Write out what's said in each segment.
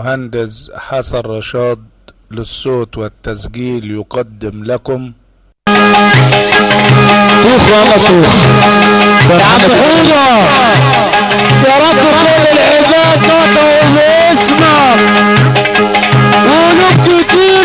مهندس حسن رشاد للصوت والتسجيل يقدم لكم. طوخ والله طوخ يا عم حوضة يا رب كل العباد باسمك قلوب كتير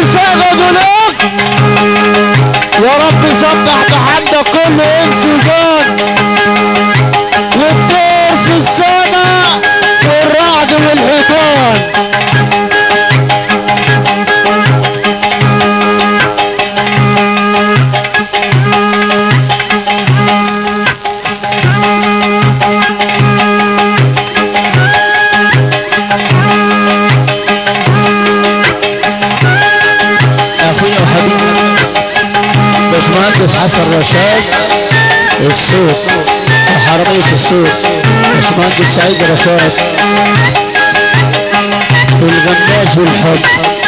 باشمهندس حسن رشاد الصوت حرامية الصوت باشمهندس سعيد رشاد والغماز والحب.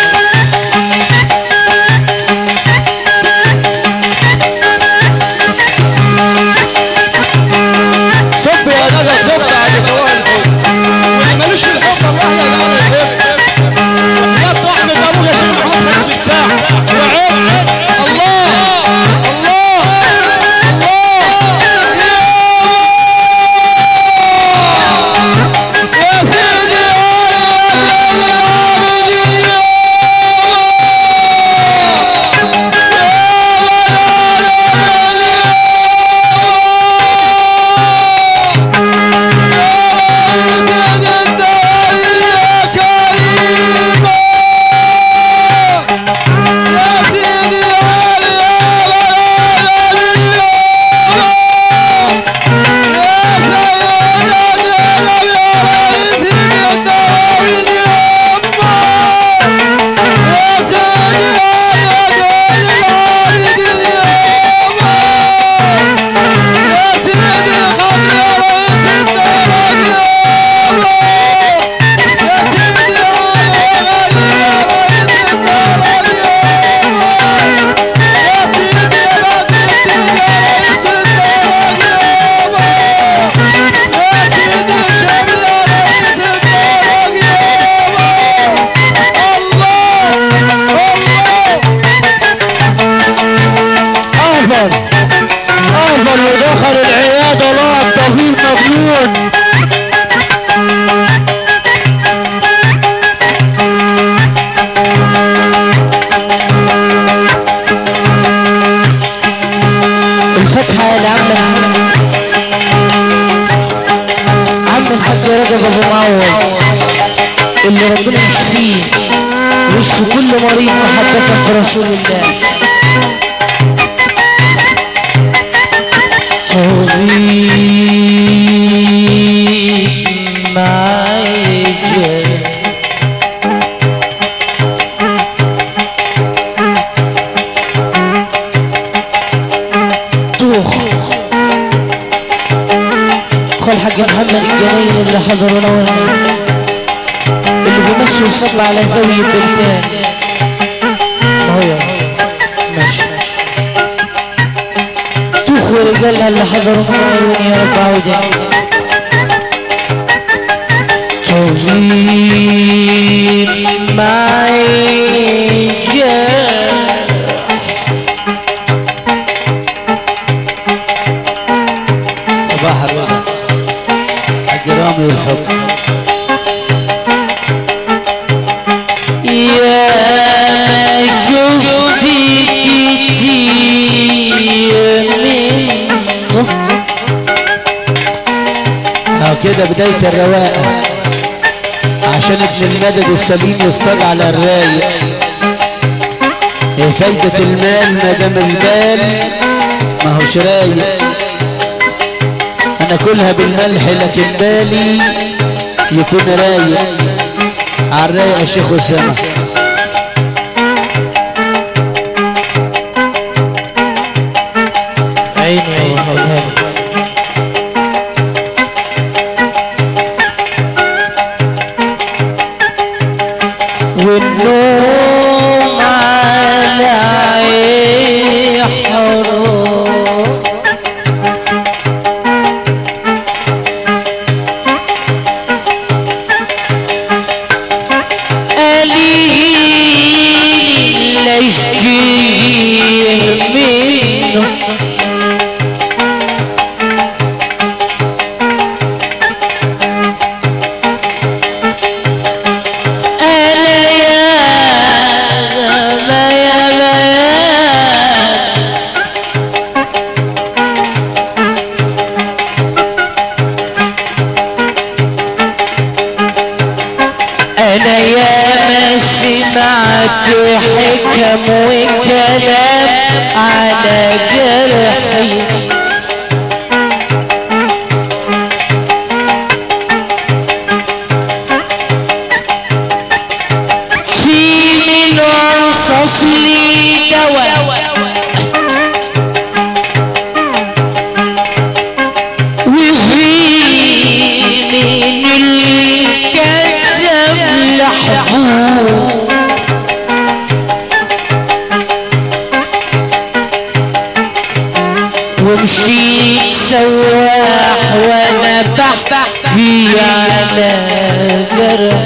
كده بداية الرواقة عشان ابن المدد السليم يصطاد على الرايق. إيه فايدة المال ما دام البال ما هوش رايق. أنا كلها بالملح لكن بالي يكون رايق. عالرايق يا شيخ أسامة. نسيت سواح وأنا بحبح في على جرح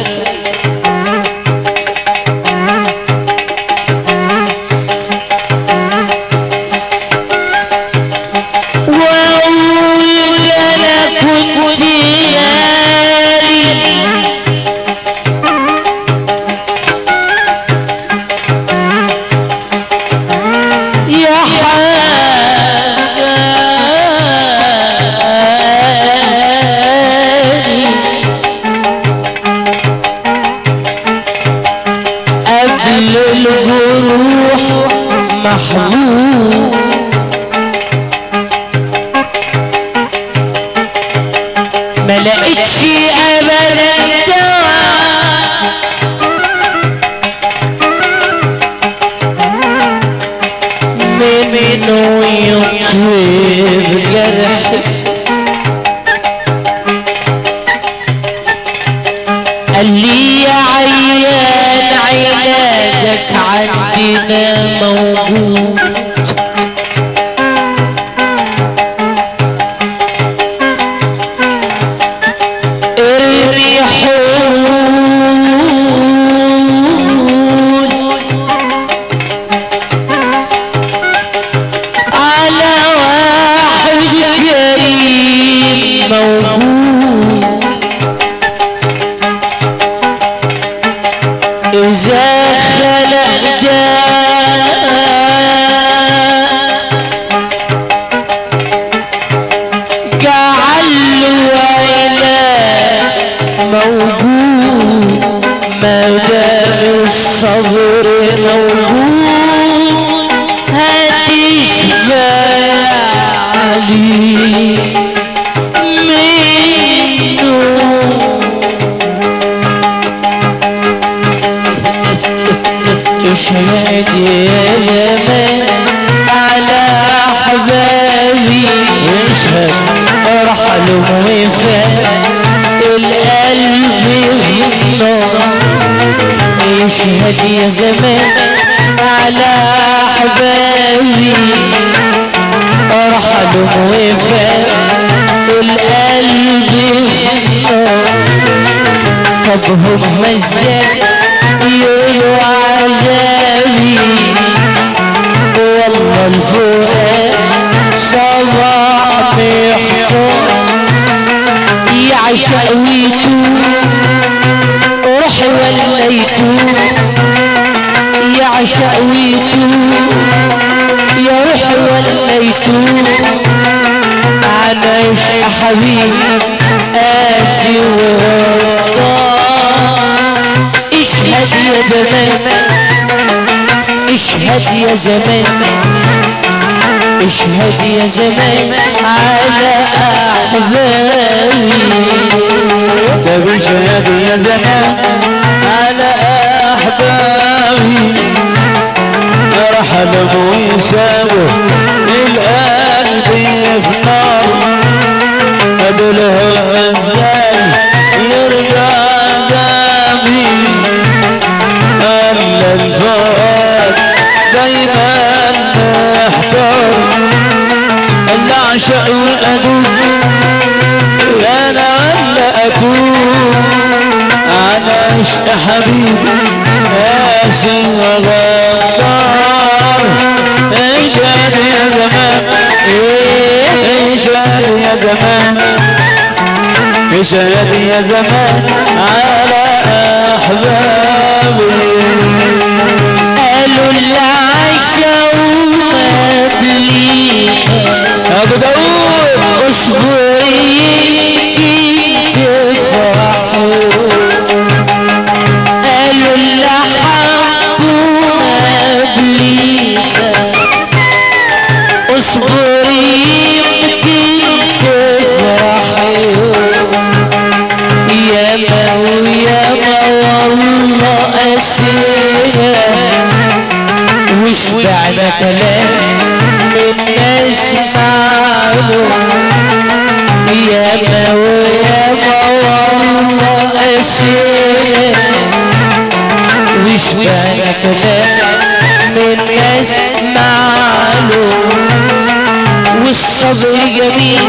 عاش يا حبيبي يا سن غدار انشاد يا زمان انشاد يا زمان. انشاد يا زمان على أحبابي. قالوا اللي عايشة قبلي أبو داوود اصبر كلام الناس معلوم. والصبر جميل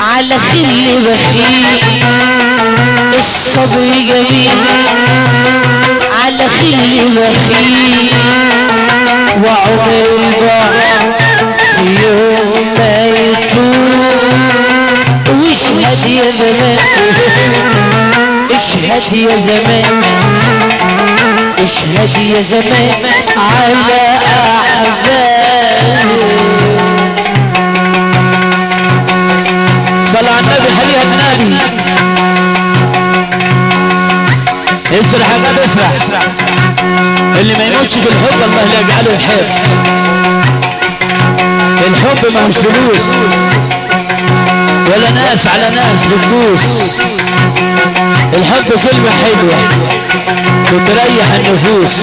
على خل بخيل. الصبر جميل على خل بخيل. وعمر البعد في يوم ما يطول. واشهد يا زمان اشهد يا زمان. اشهد يا زمان على احبابي صلى على النبي حليها النبي. اسرح يا غاب اسرح. اللي ما يموتش في الحب الله لا يجعله يحب الحب ما هوش فلوس. ولا ناس على ناس بتدوس. الحب كلمة حلوة. بتريح النفوس.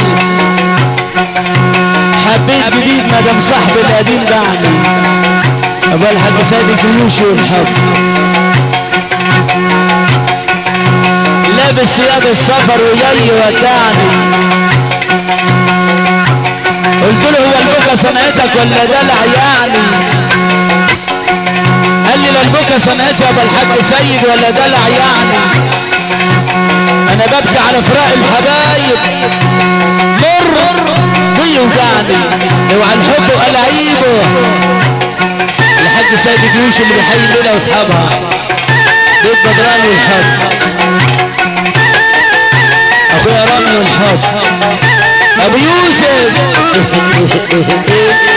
حبيت جديد ما صاحبي القديم دعني أبو الحاج سيد الجيوش والحب. لابس ثياب السفر وجاي ودعني. قلت له هو البكا صنعتك ولا دلع يعني؟ قال لي لا البكا صنعتي يا أبو الحاج سيد ولا دلع يعني؟ أنا ببكي على فراق الحبايب. مر بيوجعني لو على الحب وقلاعيبه الحاج سيد الجيوش اللي بيحيي الليلة وأصحابها. بيت بدران والحب. أخويا رامي والحب. أبو يوسف.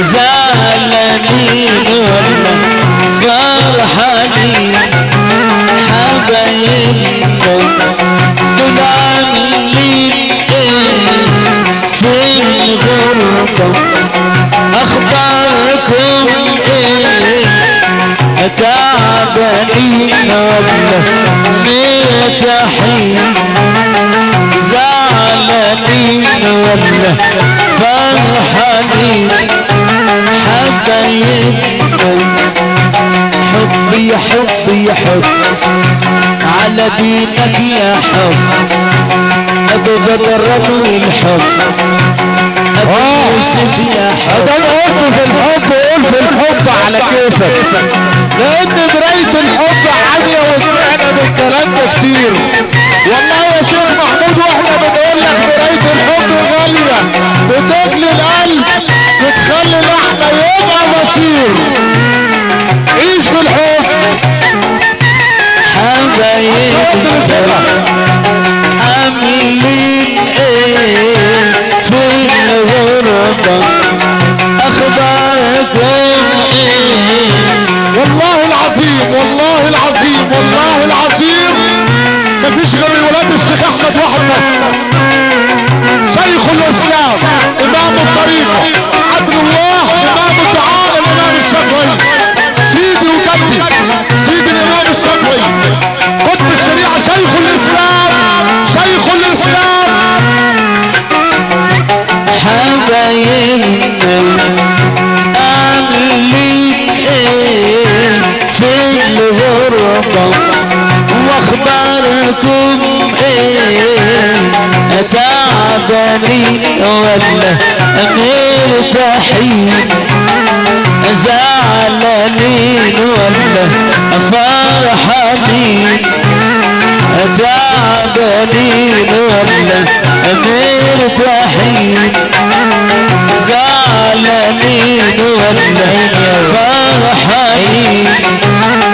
زعلانين ولا فرحانين حبايبنا دول عاملين إيه في الغربة أخباركم إيه؟ تعبانين ولا مرتاحين زعلانين ولا فرحانين حبايبنا حب يا حب يا حب على دينك يا حب أبو بدر رمي الحب أبو يوسف يا حب. ده قلت في الحب قول في الحب على كيفك. لأن مراية الحب عالية وسمعنا بالكلام ده كتير. عيش بالحب حبايبنا عاملين إيه. في الغربة اخباركم إيه والله العظيم والله العظيم والله العظيم. مفيش غير الولاد الشيخ أحمد واحد بس ولا مرتاحين زعلانين ولا فرحانين تعبانين ولا مرتاحين زعلانين ولا فرحانين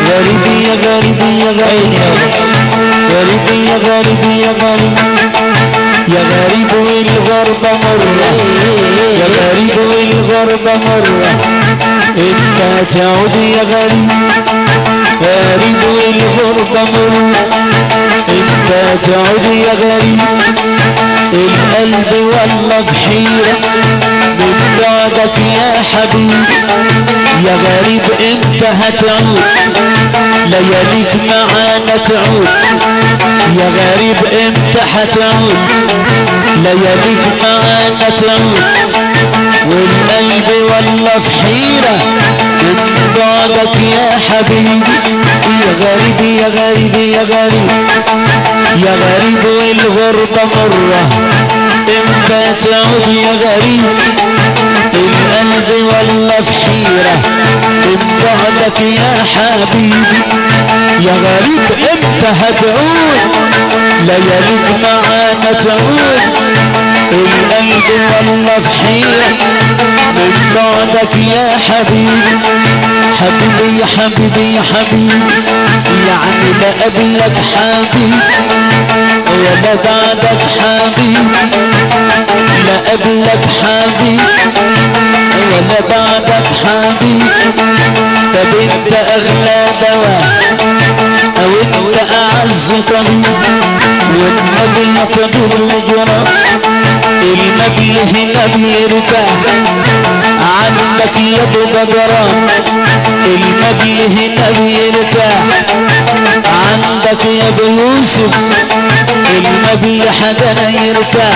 غريب يا غريب يا غريب يا غريب يا غريب والغربة مرة. يا غريب والغربة مرة. إنت تعود يا غريب. غريب والغربة مرة. إنت تعود يا غريب. القلب والله بحيرة. من بعدك يا حبيبي يا غريب إنت هتعود. لياليك معانا تعود. يا غريب إمتى هتعود لياليك معانا تعود والقلب والله في حيرة. من بعدك يا حبيبي. يا غريب يا غريب يا غريب. يا غريب والغربة مرة. إمتى تعود يا غريب؟ القلب والله في حيرة. من بعدك يا حبيبي. يا غريب إمتى هتعود لياليك معانا تعود. القلب والله في حيرة من بعدك يا حبيبي. حبيبي يا حبيبي يا حبيبي. يعني لا قبلك حبيبي. ولا بعدك حبيبي. لا قبلك حبيبي. ولا بعدك حبيبي. طب انت اغلى دواء. أو انت أعز طبيب. والنبي طبيب الجرى النبي هنا بيرتاح عنك يا ابو بدران النبي هنا بيرتاح عندك يا ابو يوسف النبي حدنا يرتاح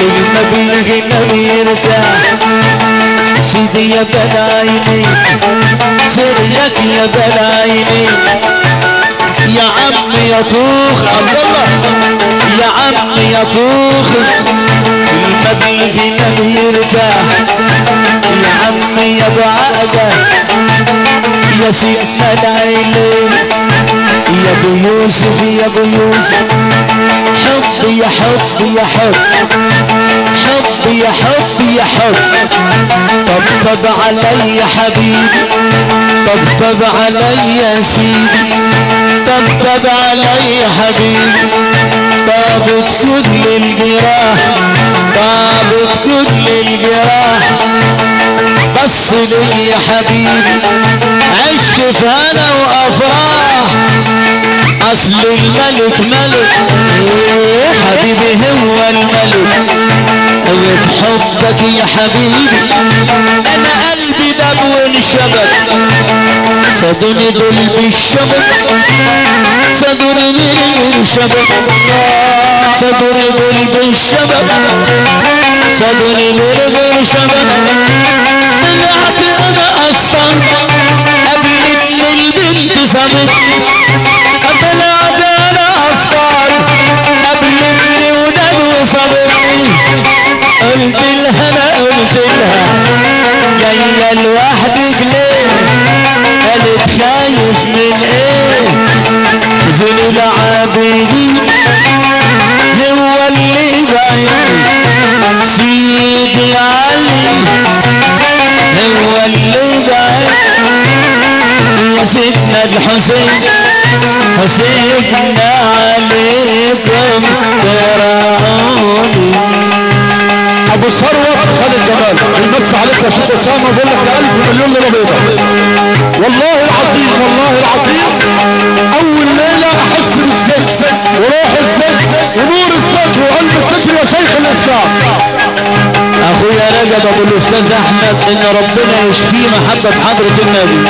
النبي هنا بيرتاح سيدي يا بلايني سيدك يا بلايني. يا عم يا طوخ عبد الله. يا عم يا طوخ النبي هنا بيرتاح يا عم يا أبو عقبة يا سيدنا العيلين يا أبو يوسف يا أبو يوسف. حب يا حب يا حب. حب يا حب يا حب. طبطب علي يا حبيبي. طبطب علي يا سيدي. طبطب علي يا حبيبي. طابت كل الجراح طابت كل الجراح. بس لي يا حبيبي عشت في هنا وأفراح. أصل الملك ملك حبيبي هو الملك. وفي حبك يا حبيبي أنا قلبي دم وانشبك صدني دول بالشبك صدني بالشبك صدني دول بالشبك صدني دول بالشبك طلعت أنا أصلا قبل إن البنت سابتني لوحدك ليه قالت خايف من إيه؟ زين العابدين هو اللي بعيني سيدي علي هو اللي بعيني يا سيدنا الحسين حسينا عليكم تراعوني أبو ثروت خالد جمال. عليك يا أسامة بقول لك ألف مليون ليلة بيضاء. والله العظيم والله العظيم أول ليلة أحس بالست وروح الست ونور الست وقلب الست يا شيخ الاسلام أخويا رجب أبو الأستاذ أحمد إن ربنا يشفيه محبة حضرة النبي.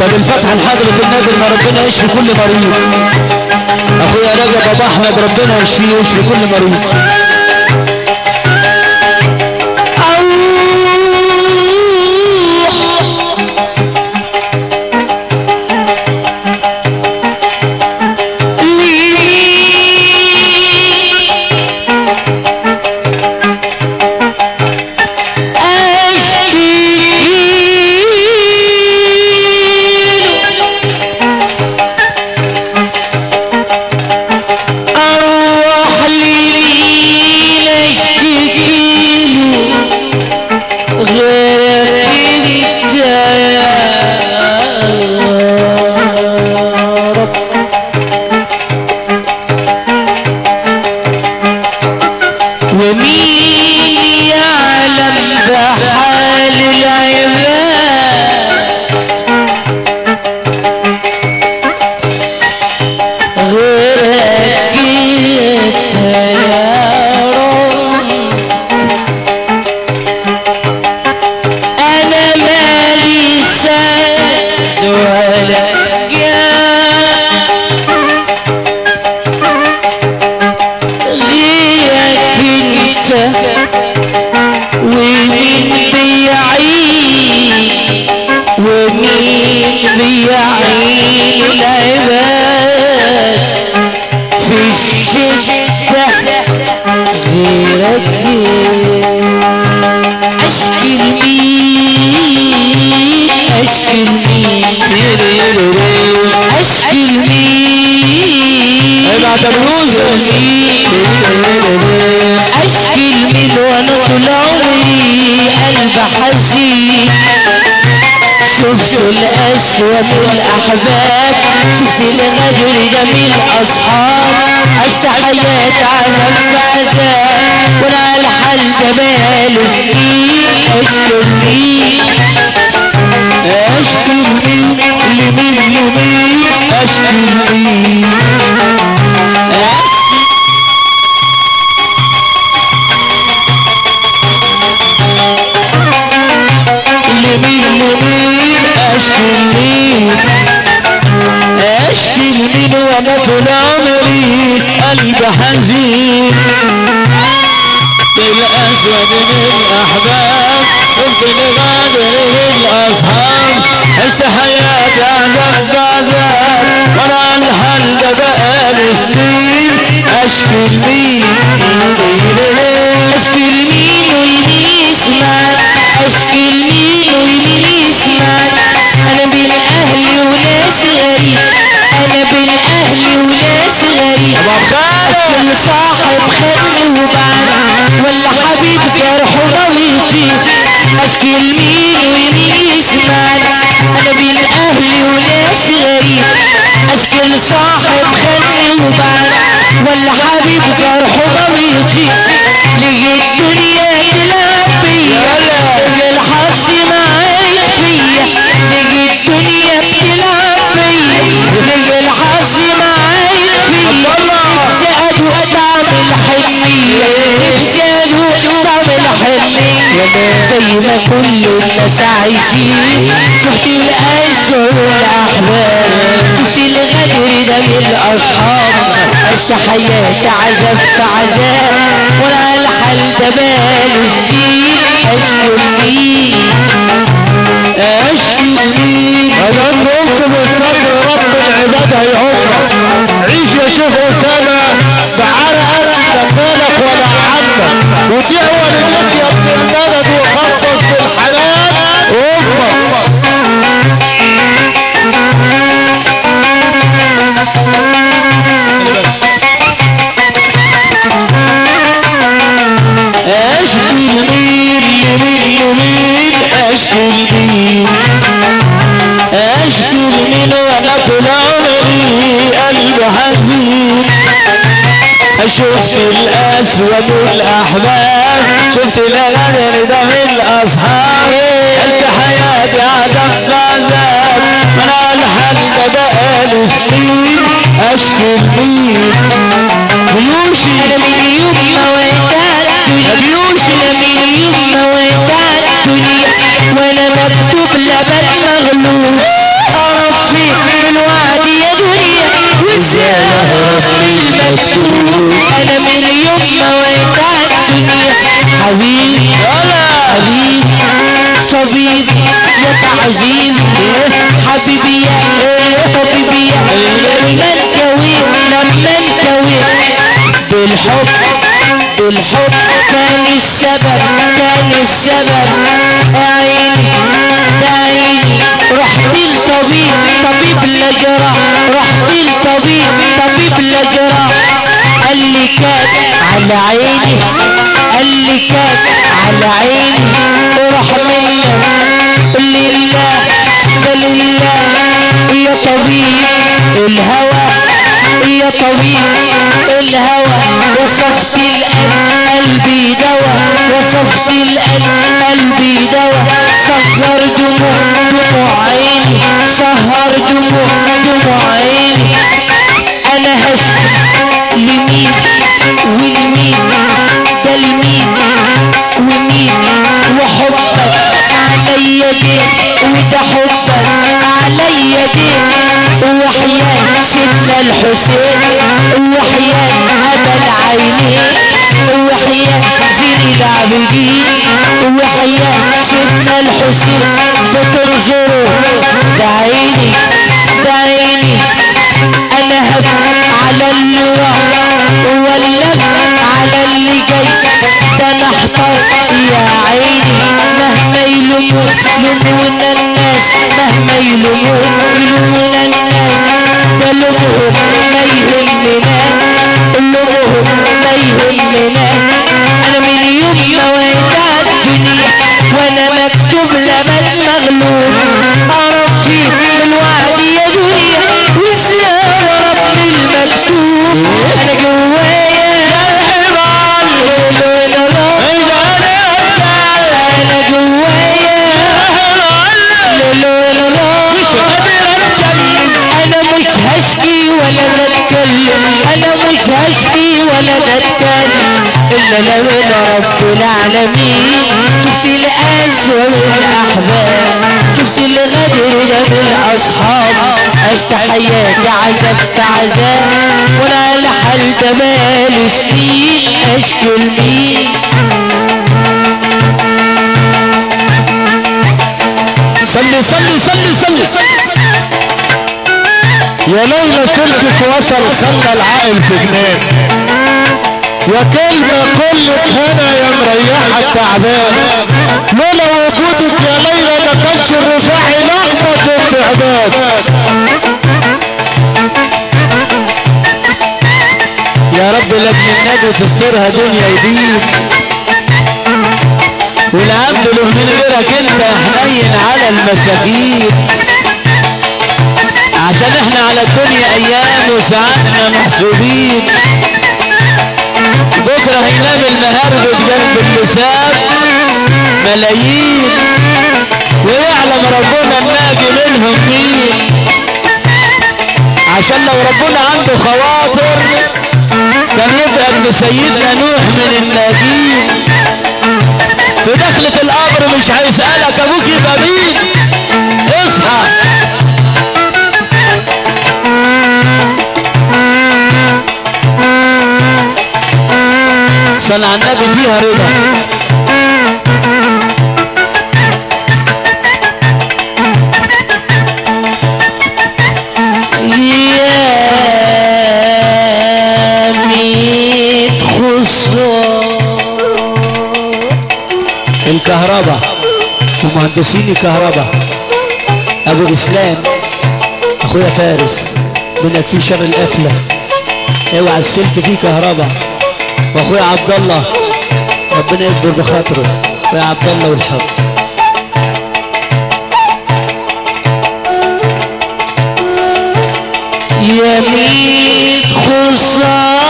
طب الفتحة لحضرة النبي إن ربنا يشفي كل مريض. أخويا رجب أبو أحمد ربنا يشفيه ويشفي كل مريض. عذاب وأنا على الحال ده سنين اشكر مين اشكي لمين اشكي لمين وأنا طول عمري قلب حزين. شفت الأسود الاحباب شفت الغدر ده من الأصحاب. قلت حياتي عذاب عذاب من الحل ده بقالي سنين اشكي لمين بيوشي. أنا من يوم ما ودعت بيوشي. أنا من يوم ما مكتوب لبن مغلوب فيك من وعد يا دنيا وازاي اهرب من المكتوب أنا من يوم ما ودعت الدنيا حبيبي حبيبي طبيب يا تعذيب حبيبي يا طبيبي يا لما انكوي لما انكوي بالحب بالحب كان السبب كان السبب عيني رحت لطبيب طبيب لجراح رحت لطبيب طبيب لجراح قال لي كان على عيني. قال لي كان على عيني. روح منك لله ده لله يا طبيب الهوى. يا طبيب الهوى. وصفت القلب وصفت القلب قلبي دوا صغر دموع عيني سهر دموع عيني أنا هشكي لمين ولمين؟ ده لمين ومين؟ وحبك عليا دين وده حبك عليا دين وحياة سيدنا الحسين وحياة أبا العينين وحياة زين العابدين. سيدنا الحسين بترجروا ده عيني ده عيني أنا هبقى على اللي راح ولا على اللي جاي ده أنا احتار يا عيني مهما يلوموا يلومونا الناس مهما يلوموا يلومونا الناس ده لومهم ما يهمنا لومهم ما يهمنا أنا من يوم ما وعدت الدنيا وأنا لبن رب المكتوب. أنا جوايا الحمار لا لا لا أنا جوايا لا لا لا أنا مش هشكي ولا بتكلم أنا مش هشكي ولا بتكلم إلا لو رب العالمين. شفت الاسوى والأحباب. شفت الغدر ده بالاصحاب عشت حياتي عذاب في عذاب وأنا على حال بقالي سنين اشكي لمين صلي صلي صلي صلي. يا ليلى سلكك وصل خلى العقل في جنان يا كلمة كلك هنا يا مريحة التعبان لولا وجودك يا ليلى ما كانش الرفاعي لخبط التعبان. يا رب لجن النبي تسترها دنيا يبيك والعبد له من غيرك انت حنين على المساكين عشان إحنا على الدنيا أيام وساعاتنا محسوبين. بكرة هينام المهربد جنب اللسان ملايين. ويعلم ربنا الناجي منهم مين عشان لو ربنا عنده خواطر كان يبقى ابن سيدنا نوح من الناجين. في دخلة القبر مش هيسألك أبوك يبقى مين؟ اصحى. يا ميت خسران. الكهرباء ومهندسين الكهرباء أبو إسلام. أخويا فارس. منك في شر القفله اوعى السلك فيه كهرباء واخويا عبد الله ربنا يكبر بخاطره. اخويا عبد الله والحب. يا ميت خسارة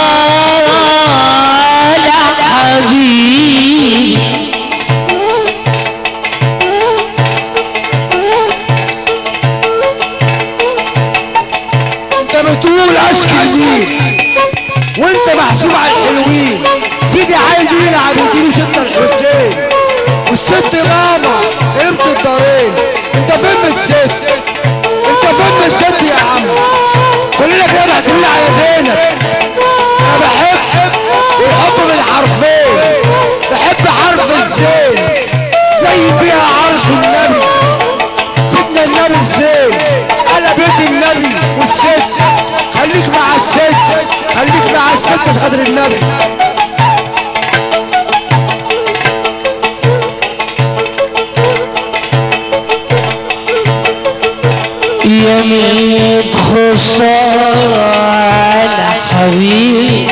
والست ماما كريمة الدارين انت فين الست انت فين الست يا عم كلنا كده محسوبين على زينب أنا بحب والحب من حرفين بحب حرف الزين زي بيها عرش النبي سيدنا النبي الزين أنا بيت النبي والست خليك مع الست خليك مع الست عشان خاطر النبي يا ميت خسارة على حبيبي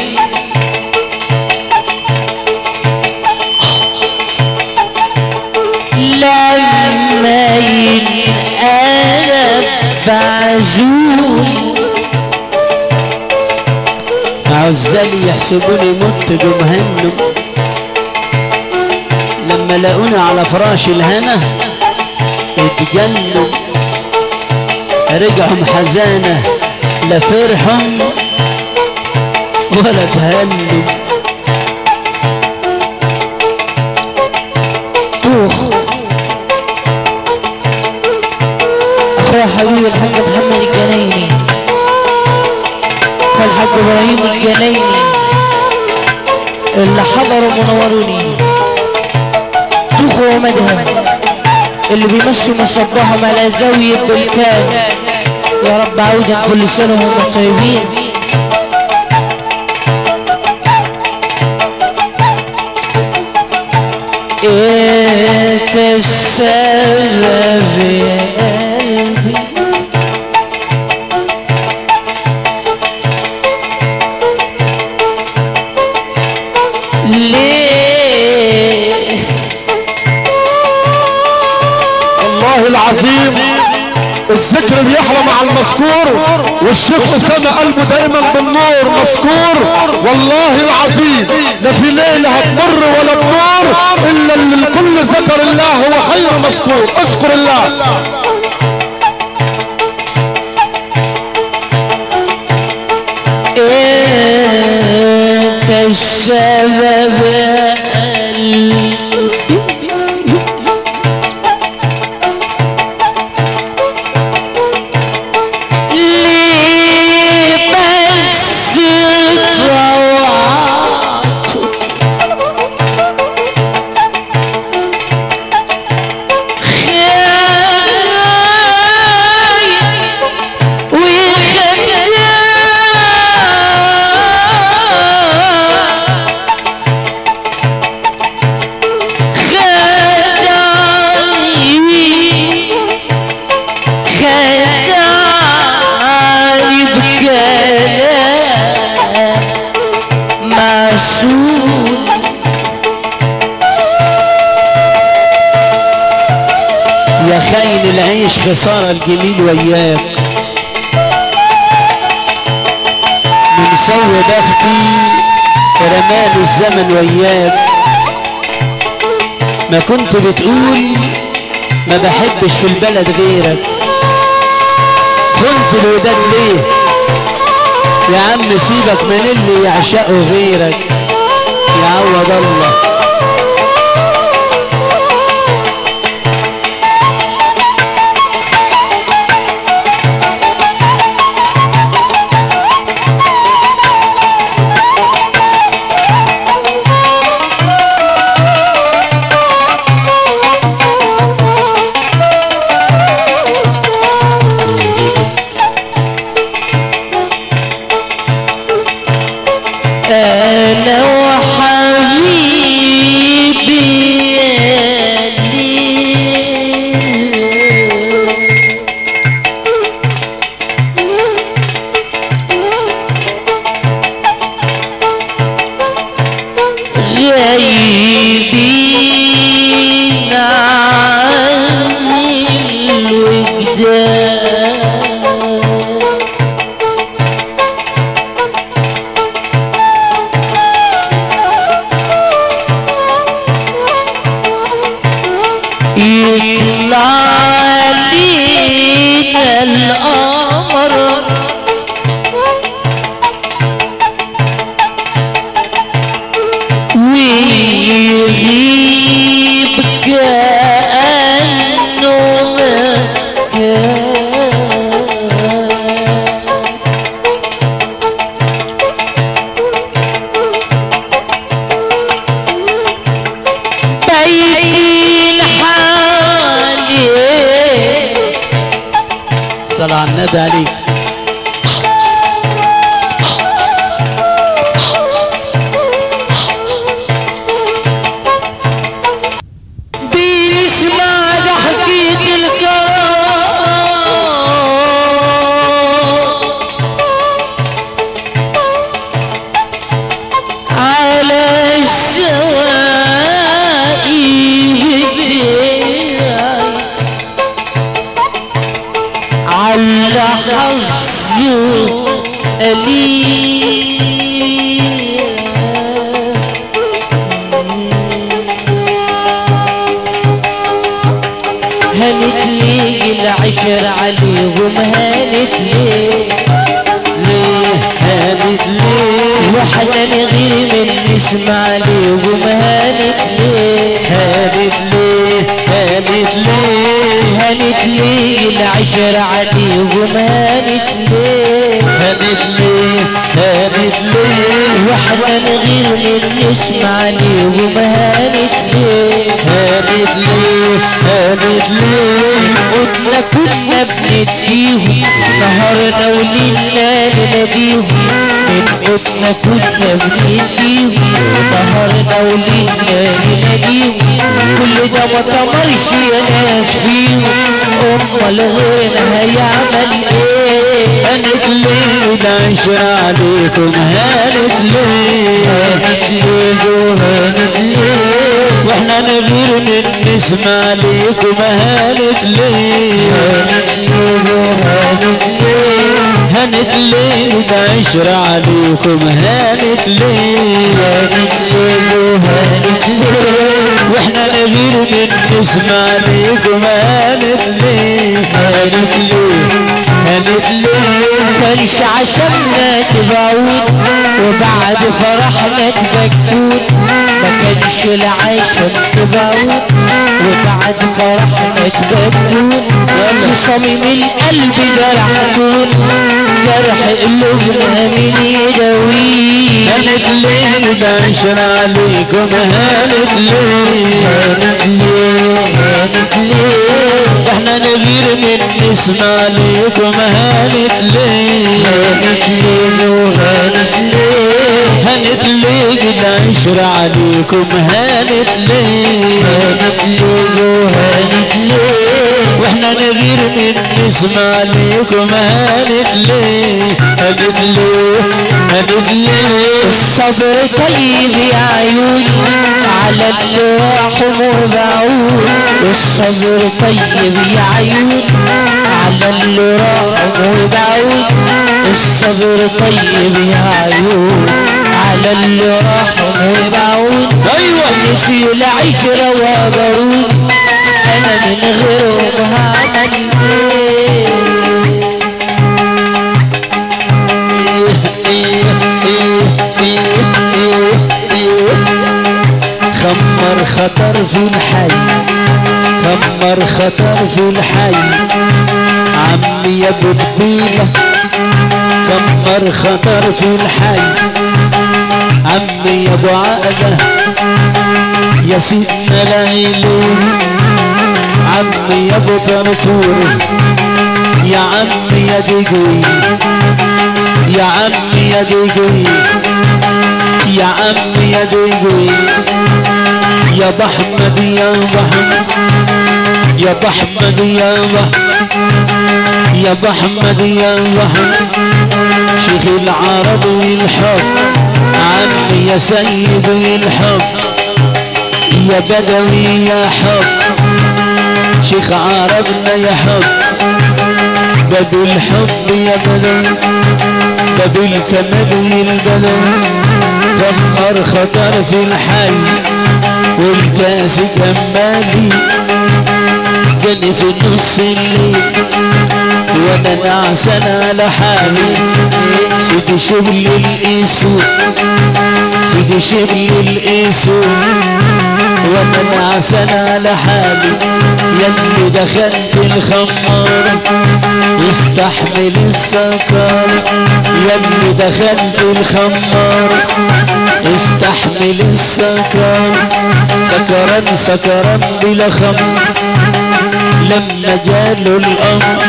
لما ينقلب بعزوم. عزالي يحسبوني مت جمهنم لما لقوني على فراش الهنا اتجنوا رجعوا حزانة لا فرحهم ولا تهنوا طوخ. أخويا حبيبي الحاج محمد الجنايني. أخويا الحاج إبراهيم الجنايني. اللي حضروا منوروني. طوخ ومدهن اللي بيمشوا مصباحهم على زاوية بالكاد يا رب عودا كل سنة وهم طيبين. انت السبب الذكر بيحلى مع المذكور والشيخ اسامه قلبه دايما بالنور مذكور. والله العظيم لا في ليلة هتمر ولا بنور إلا اللي الكل ذكر الله هو خير مذكور اذكر الله. انت السبب؟ كنت بتقول ما بحبش في البلد غيرك. كنت الوداد ليه؟ يا عم سيبك من اللي يعشقه غيرك. يعوض الله. نناديهم كل ده ما تمرش يا ناس فيهم أمال غيرنا هيعمل إيه هانت ليه العشرة عليكم هانت ليه هانت ليه وهانت ليه وإحنا نغير من نسمع ليكم هانت ليه هانت ليه وهانت ليه هانت ليه العشرة عليكم هانت ليه هانت ليه وهانت ليه وإحنا نغير من نسمع ليكم هانت ليه هانت ليه هانت ليه كانش عشاننا تبعود وبعد فرحنا تبكون ما كانش العشم تبعود وبعد فرحنا تبكون في صميم القلب جرحتون. جرح قلوبنا من يداويه هانت ليه العشرة عليكم هانت ليه هانت ليه هانت ليه إحنا نغير من نسمع ليكم هانت ليه هانت ليه وهانت ليه هانت ليه العشرة عليكم هانت ليه هانت ليه وهانت ليه وإحنا نغير من نسمع ليكم هانت ليه هانت ليه هانت ليه الصبر طيب يا عيون على اللي راحوا وبعون الصبر طيب يا عيون على اللي راحوا وبعون الصبر طيب يا عيون. على اللي راحوا وبعون أيوه نسيوا العشرة وغرون أنا من غيرهم هعمل إيه خمر خطر في الحي خمر خطر في الحي عمي يا ابو خمر خطر في الحي عمي يا ابو عقبة يا سيدنا العيلون عمي يا أبو طرطور يا عمي يا دجوي يا عمي يا دجوي يا عمي يا دجوي يا بحمد يا بحمد يا بحمد يا بحمد يا بحمد يا بحمد شيخ العرب والحب عمي يا سيد الحب يا بدوي يا حب. شيخ عربنا يا حب باب الحب يا بدوي باب الكمال والبدوي غمر خطر في الحي والكاس كمالي. جاني في نص الليل وأنا نعسان على حالي سيدي شبل الاسود سيدي شبل الاسود وأنا نعسان على حالي يلي دخلت الخمار. استحمل السكر. يلي دخلت الخمار. استحمل السكر. سكرا سكرا بلا خمر. لما جاله الأمر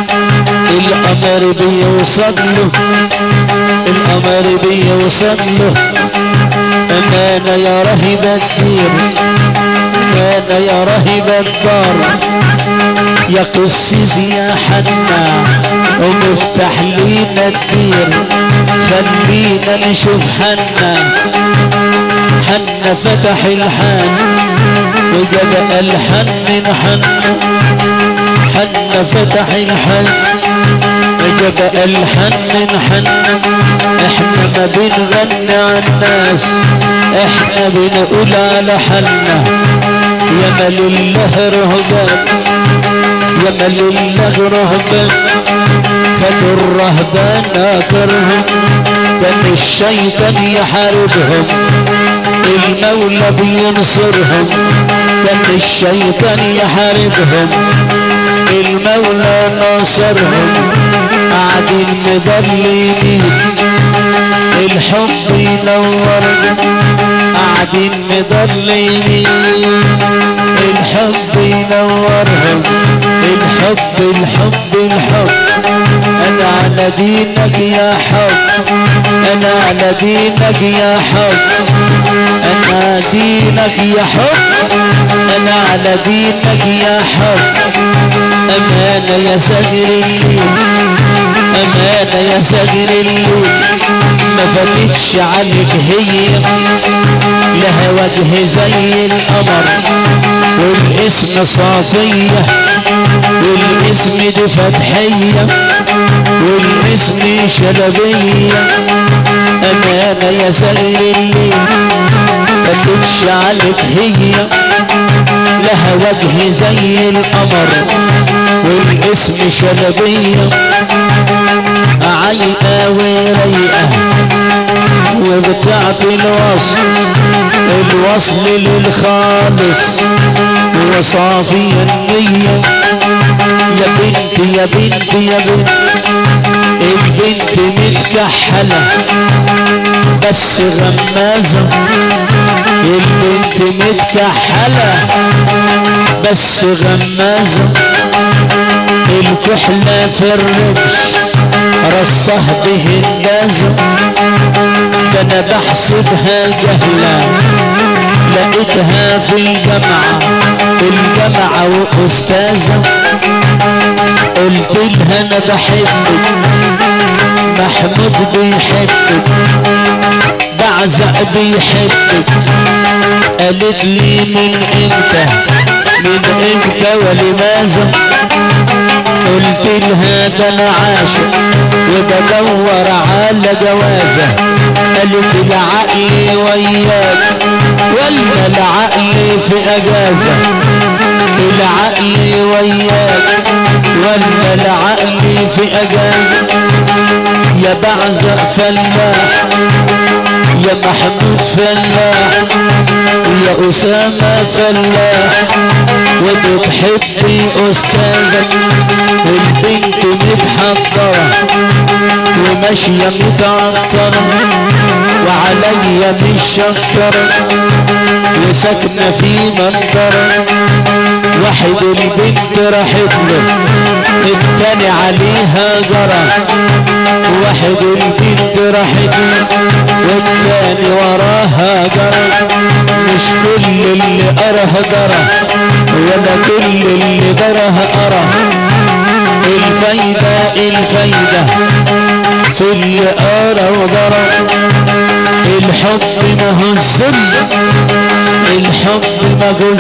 الامر بيوصل له الامر بيوصل له. أمانة يا رهب الدير أمانة يا رهب الدار. يا قسيس يا حنا ومفتح لينا الدير خلينا نشوف حنا. حنا فتح الحان وجاب الحن من حن. حنا وجاب الحن من حن إحنا ما بنغني عن الناس إحنا بنقول على حنا يا مال الله رهبان يمل لك رهبان خدوا الرهبان ناكرهم كان الشيطان يحاربهم المولى بينصرهم كان الشيطان يحاربهم. المولى ناصرهم قاعدين مضلمين الحب ينور قاعدين مضلمين الحب ينورهم الحب الحب الحب. أنا على دينك يا حب أنا على دينك يا حب. أنا دينك يا حب أنا على دينك يا حب. أمانة يا سجر الليل. أمانة يا سجر الليل. ما فاتتش عليك هي. لها وجه زي القمر. والاسم صافية. والاسم دي فتحية. والاسم شلبية. أمانة يا سجر الليل. فاتتش عليك هي. لها وجه زي القمر والاسم شلبية عيقة ورايقة وبتعطي الوصل الوصل للخالص وصافية النية يا بنت يا بنت يا بنت البنت متكحلة بس غمازة. البنت متكحلة بس غمازة الكحلة في الرمش رصه به النازة ده أنا بحسبها جهلة لقيتها في الجامعة في الجامعة وأستاذة. قلت لها أنا بحبك محمود بيحبك. بعزق بيحبك قالت لي من إمتى؟ من إمتى ولماذا؟ قلت لها ده أنا عاشق وبدور على جوازة. قالت العقل وياك ولا العقل في أجازة. العقل وياك ولا العقل في أجازة. يا بعزق فلاح يا محمود فلاح يا أسامة فلاح وبتحبي أستاذك والبنت متحضرة وماشية متعطرة وعليا مش شطرة وساكنة في منظرة. واحد البنت راحت له. التاني عليها جرى. واحد البنت راحت له. والتاني وراها جرى. مش كل اللي أره درى ولا كل اللي دره أره الفايدة الفايدة في اللي أرى ودرى الحب ما هو الحب ما هو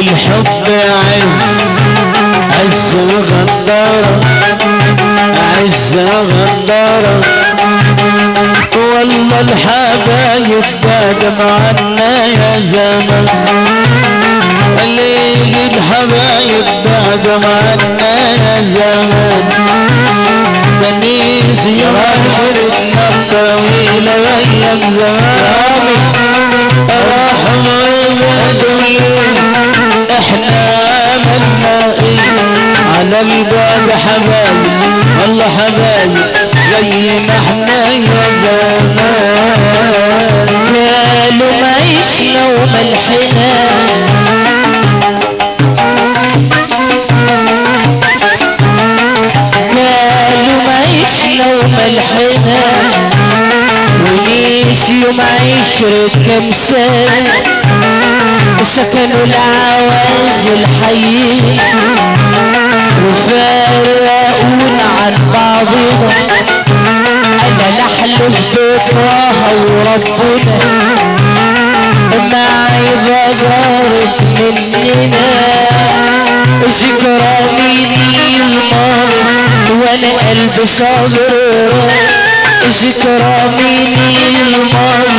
الحب عز عز وغدارة عز وغدارة والله الحبايب بعد معنا يا زمان يجي الحبايب بعد معنا يا زمان بنيس يواشرتنا الطويلة أيام زمان على الباب حبايب والله حبايب زي ما إحنا يا زمان قالوا ما عشنا وملحنا قالوا ما عشنا وملحنا ونسيوا معيشرة كم سنة سكنوا العواز الحيين وفارقونا عن بعضنا أنا لحلف بطه وربنا. معي بغارت مننا. ذكرى مني الماضي وأنا قلبي صابر ذكرى مني الماضي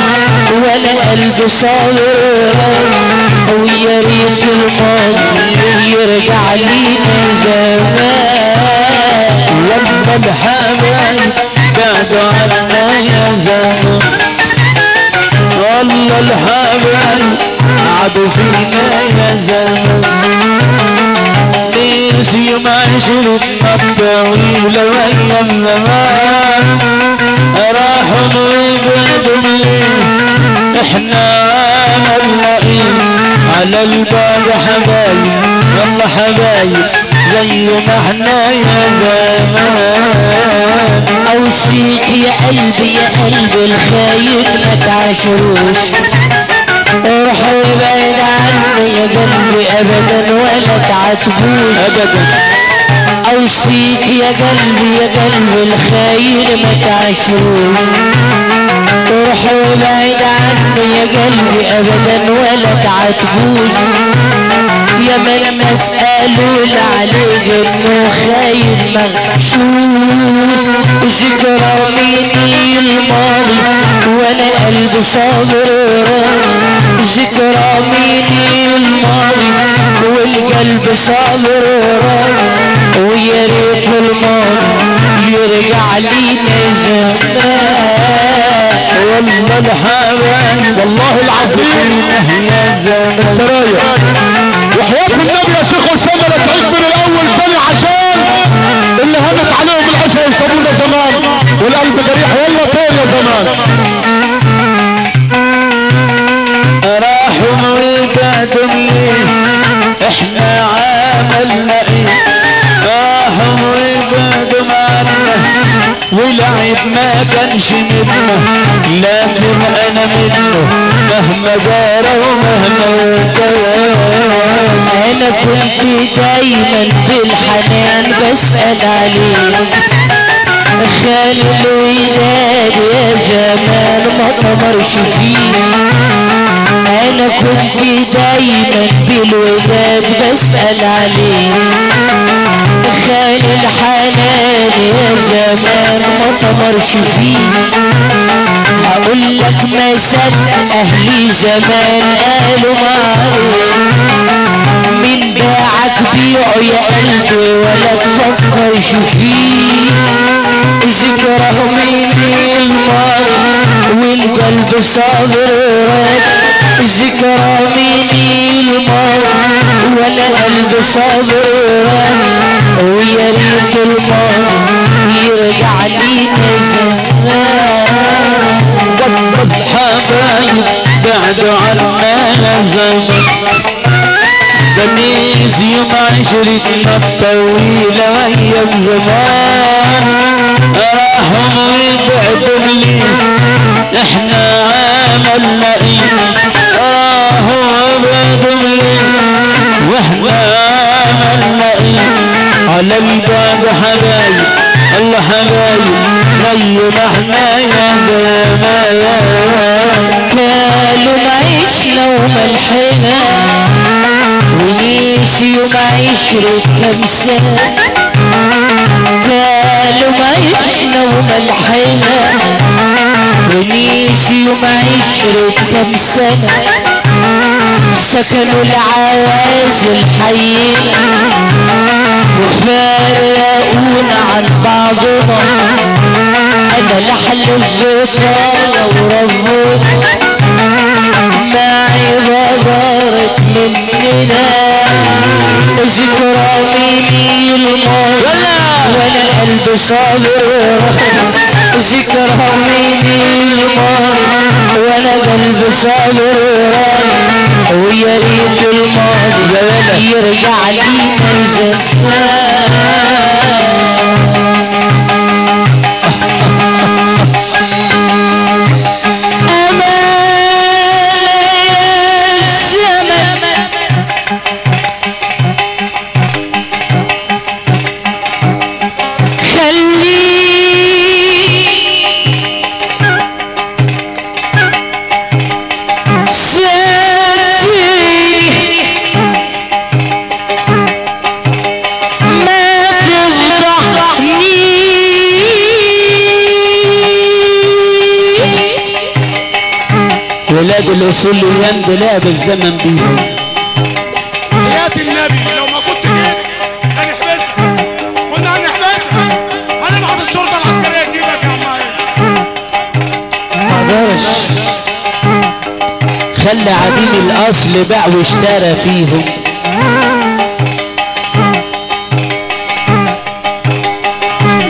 وأنا قلبي صابر ويا ريت الماضي يرجع لينا زمان. لما الحبايب بعدوا عنا يا زمان. والله الحبايب قعدوا فينا يا زمان. نسيوا معشرتنا الطويلة وأيام زمان راحوا وبعدوا ليه إحنا عملنا إيه على الباب حبايب والله حبايب زي ما إحنا يا زمان اوصيك يا قلبي يا قلبي الخاين ما تعاشروش روح وابعد عني يا قلبي ابدا ولا تعاتبوش ابدا. اوصيك يا قلبي يا قلبي الخاين ما تعاشروش روح وابعد عني يا قلبي ابدا ولا تعاتبوش يا من عليك انه خاين مغشوش ذكرى مني الماضي وأنا قلبي صابر. ذكرى مني الماضي والقلب صابر. ويا ريت الماضي يرجع لينا زمان. والله الحبايب والله العظيم يا زمان ترايا وحياة النبي يا شيخ اسامه لا تعيد من الأول تاني عشان اللي هنت عليهم العشاء يسمونا زمان والقلب جريح والله طير يا زمان. راحوا وبعدوا ليه إحنا عملنا إيه؟ راحوا وبعدوا معنا والعيب ما كانش منه لكن أنا منه مهما جرى ومهما كان أنا كنت دايما بالحنان بسأل عليه خال الوداد يا زمان ما طمرش فيه أنا كنت دايما بالوداد بسأل عليه خال الحنان يا زمان ما طمرش فيه هقول لك مثل أهلي زمان قالوا معروف من باعك بيعه يا قلبي ولا تفكرش فيه ذكرى مني الماضي والقلب صابر ذكرى مني الماضي ولا قلب صابر ويا ريت الماضي يرجع لينا زمان قد الحبايب بعدوا عنا زمان بنيس يوم عشرتنا الطويلة وأيام زمان راحوا وبعدوا لي إحنا عملنا إيه على الباب حبايب الله حبايب ما إحنا يا زمان كانوا معيشنا وملحنا ونسيوا معيشرة كم سنة كانوا معيشنا وملحنا ونسيوا معيشرة كم سنة سكنوا العوازل حينا وفرقونا عن بعضنا أنا لحلف بطايا وربنا معي بغارت مننا ذكرى مني الماضي وأنا قلبي صابر. ذكرى مني الماضي وأنا قلبي صابر ويا ريت الماضي يرجع لينا زمان. لعب الزمن بيهم وحياة النبي لو ما كنت جيت هنحبسك كنا هنحبسك أنا بعد الشرطة العسكرية تجيبك يا عم مقدرش خلى عديم الأصل باع واشترى فيهم.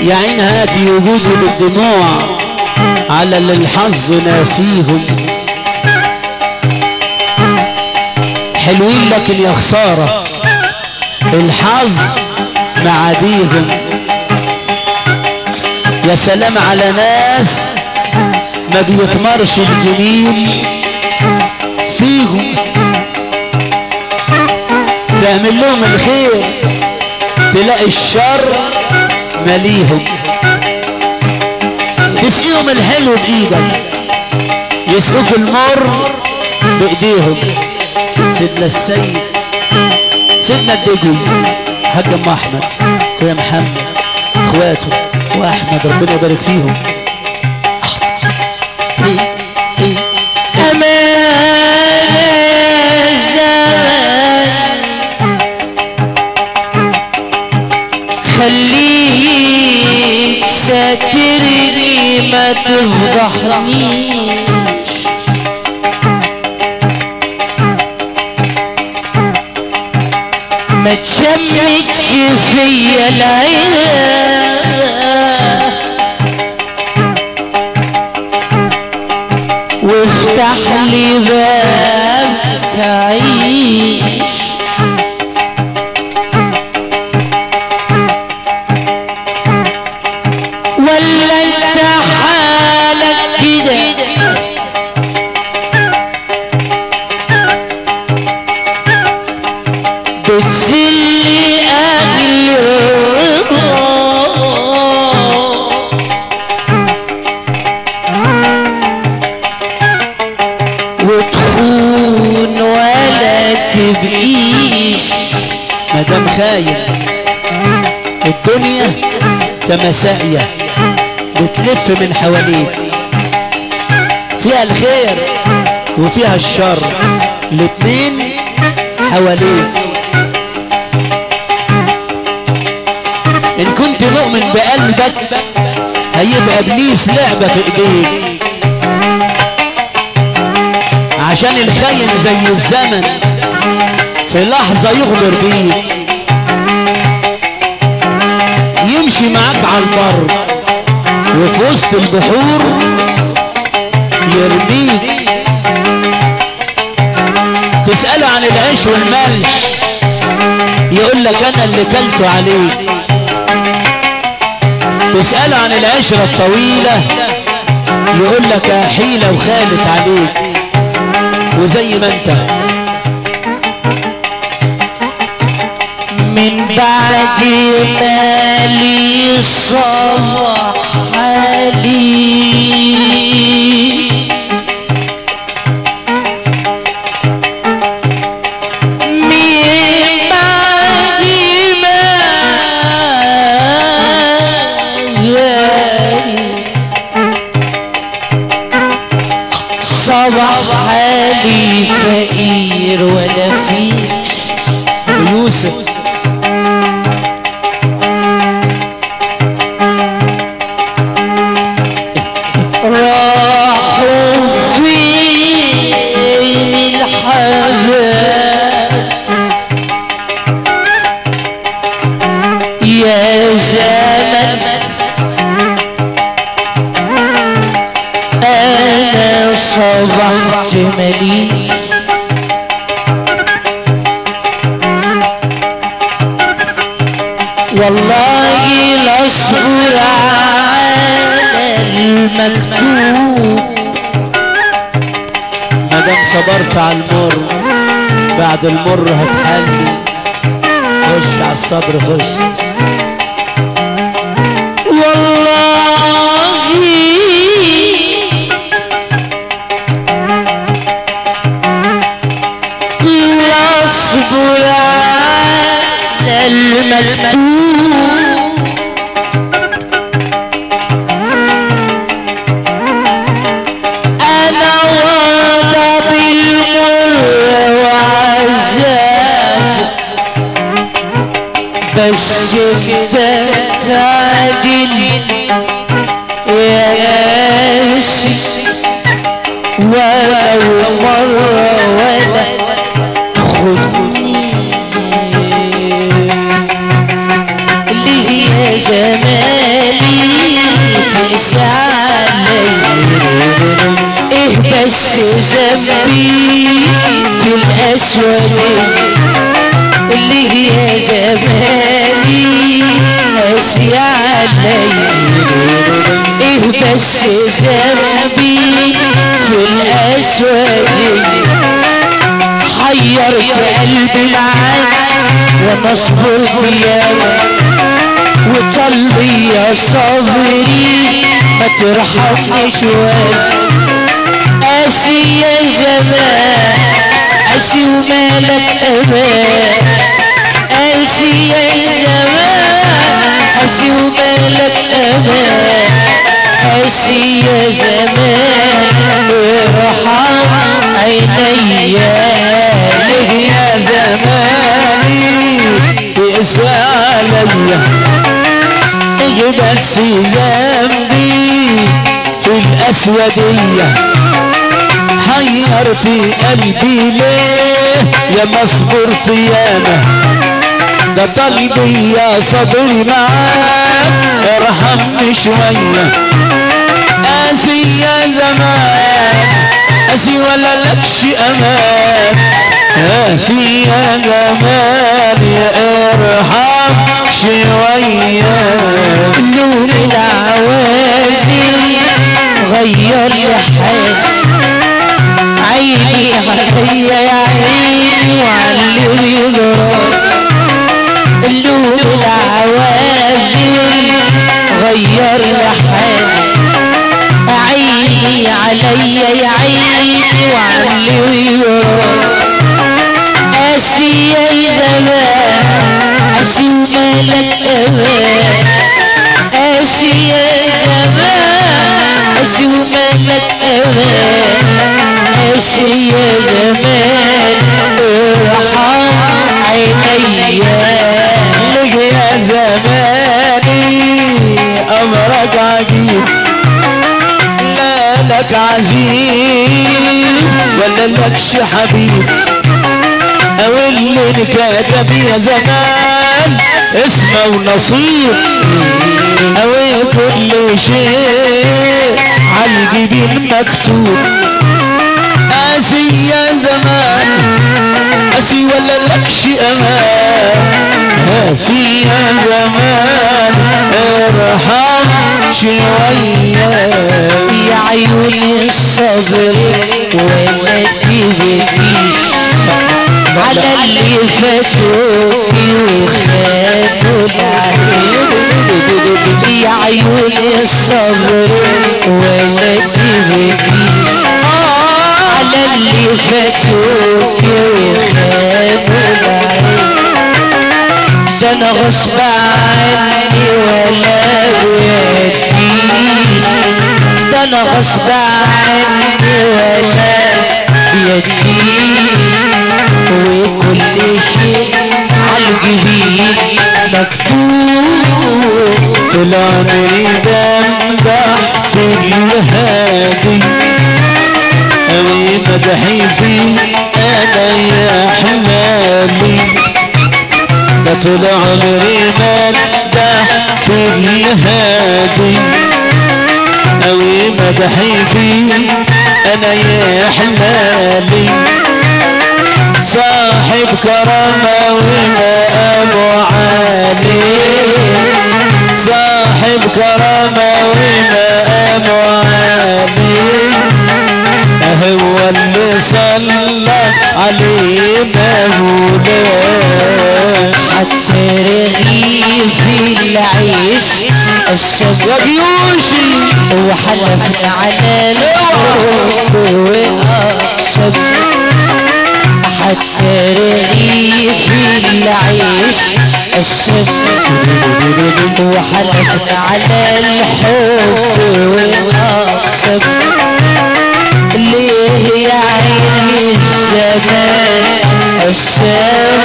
يا عين هاتي وجودي بالدموع على اللي الحظ ناسيهم. حلوين لكن يا خسارة الحظ معاديهم. يا سلام على ناس ما بيطمرش الجميل فيهم. تعمل لهم الخير تلاقي الشر مليهم. تسقيهم الحلو بإيدك يسقوك المر بإيديهم. سيدنا السيد سيدنا الدجوي حاج ام أحمد أخويا محمد أخواته وأحمد ربنا يبارك فيهم. خليك ساترني ما تفضحنيش ما تشمتش فيا العين. وافتح لي بابك كمساقية بتلف من حواليك. فيها الخير وفيها الشر الاتنين حواليك. إن كنت مؤمن بقلبك هيبقى إبليس لعبة في إيديك. عشان الخاين زي الزمن في لحظة يغدر بيك. يمشي معاك على البر. وفي وسط البحور يرميك. تسأله عن العيش والملح. يقول لك أنا اللي كلته عليك. تسأله عن العشرة الطويلة. يقول لك حيلة وخالت عليك. وزي ما أنت. من بعد ما لي صبح حالي مليش والله اصبر على المكتوب مادام صبرت على المر. بعد المر هتحلي. خش على الصبر خش. بس ذنبي في الاسود حيرت قلبي معاك وأنا صبرت ياما وطلبي يا صبري ما ترحمني شوية قاسي يا زمان قاسي ومالك أمان قاسي يا زمان قاسي ومالك أمان قاسي يا زمان ارحم عينيا ليه يا زماني. تقسى عليا إيه بس ذنبي في الاسودية حيرت قلبي ليه يا ما صبرت ياما ده طلبي يا صبري معاك ارحمني شوية قاسي يا زمان قاسي ولا لكش أمان قاسي يا جمال يا ارحم شوية لون العوازل غير لي حالي عيني عليا يا عيني وعلي يجرى لون العوازل غير لي حالي عيني عليا يا عيني وعلي يجرى قاسي يا زمان قاسي ومالك أمان قاسي يا زمان قاسي ومالك أمان قاسي يا زمان ارحم عينيا زماني أمرك عجيب لا لك عزيز ولا لكش حبيب. أو اللي انكتب يا زمان اسمه ونصيب أو كل شيء عالجبين مكتوب قاسي يا زمان قاسي ولا لكش أمان. يا زمان ارحم شوية يا عيون الصبر ولا تبكيش على اللي فاتوكي وخانوا العين يا عيون الصبر ولا تبكيش على اللي فاتوكي وخانوا غصب عني ولا بيديش ده أنا غصب عني ولا بيديش وكل شيء عالجبين مكتوب طول عمري بمدح في الهادي أوي مدحي فيه أنا يا حمالي. ده طول عمري بمدح في الهادي أوي مدحي فيه أنا يا حمالي. صاحب كرامة ومقام عالي. صاحب كرامة ومقام عالي. هو اللي صلى عليه مولاه حتى رغيف العيش. الشجر يا جيوشي وحلفنا على الحب وأقسم حتى رغيف العيش. الشجر وحلفنا على الحب وأقسم ليه يا عيني الزمان السام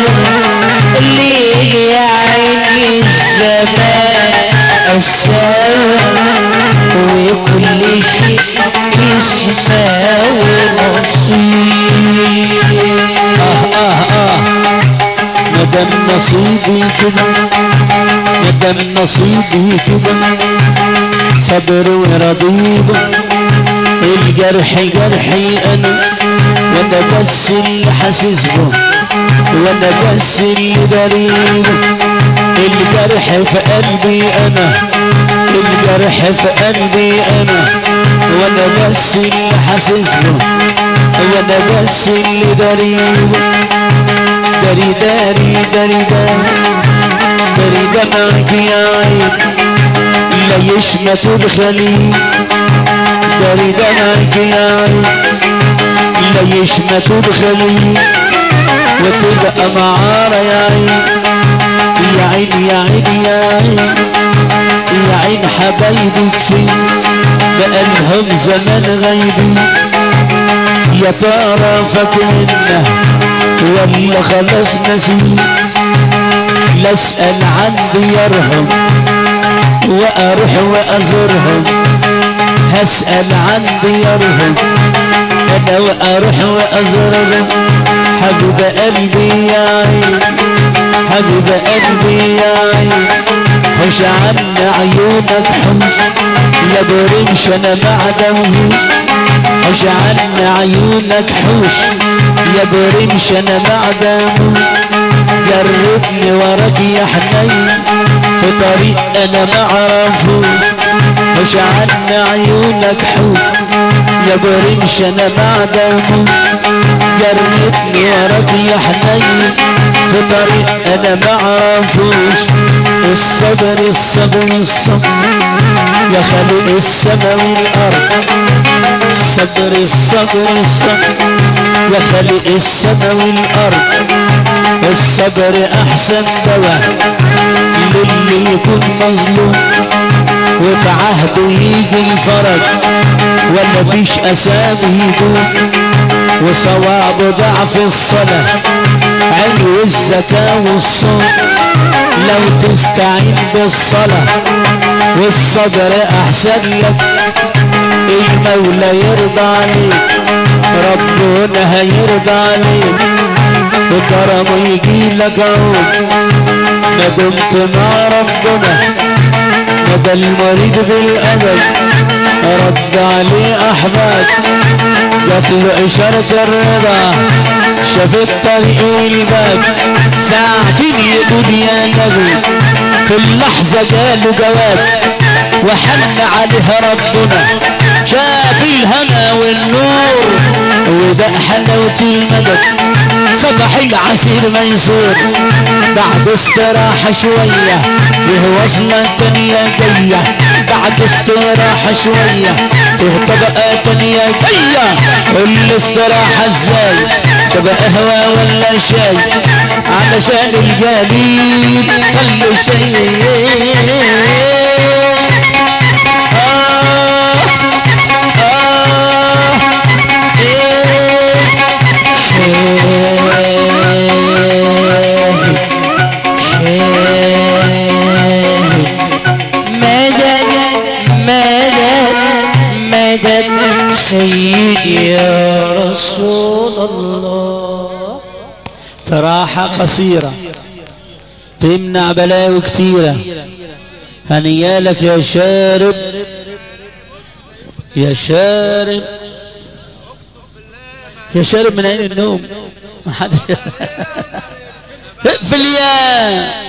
ليه يا عيني الزمان الساوي وكل شيء يساوي نصيب آه آه آه مدام نصيبي كده مدام نصيبي كده صبر ورضيبه الجرح جرحي أنا وأنا بس اللي حاسس به وأنا بس اللي دريبه الجرح في قلبي أنا الجرح في قلبي أنا وأنا بس اللي حاسس به وأنا بس اللي دريبه دري داري دري داري دري دمعك يا عين لا يشمت الخليل. دري دمعك يا عين لا يشمت الخليل وتبقى معارة يا يا عين يا عين يا عين يا عين حبايبك فين بقالهم زمان غايبين يا ترى فاكرنا ولا خلاص نسيت لا اسال عن ديارهم وأروح وأزورهم. هسأل عن ديارهم أنا وأروح وازورهم حبيب قلبي يا عين حبيب قلبي يا عين حوش عنا عيونك حوش يا برمش أنا ما عدمهوش. حوش عنا عيونك حوش. يا برمش أنا ما عدمهوش. جربني وراك يا حنين. في طريق أنا ما اعرفوش عنا عيونك حوش يا برمش أنا ما عدمهوش جربني وراك يا حنين. في طريق أنا ما اعرفوش الصبر الصبر الصبر. يا خالق السما والأرض. الصبر الصبر الصبر. يا خالق السما والأرض. الصبر أحسن دواء. للي يكون مظلوم. وفي عهده يجي الفرج ولا فيش أسامي يدوم. وصواب ضعف الصلاة علو الزكاة والصوم. لو تستعين بالصلاة والصبر أحسن لك. المولى يرضى عليك ربنا هيرضى عليك. وكرمه يجي لك عود ما دمت مع ربنا. مدى المريض بالأدب. رد عليه أحباب جات له إشارة الرضا شاف الطريق والباب ساعتين يقول يا نبي. في اللحظة جاله جواب. وحن عليه ربنا. شاف الهنا والنور. وده حلاوة المدد. صباح العسير ميسور بعد استراحة شوية فيه وصلة تانية جاية. بعد استراحة شوية فيه طبقة تانية جاية. الاستراحة إزاي؟ شبه قهوة ولا شاي؟ علشان الجليل كل شيء. سيدي يا رسول الله. فراحة قصيرة. تمنع بلاوي كتيرة. هنيالك يا شارب. يا شارب. يا شارب من عين النوم؟ ما حد اقفل يا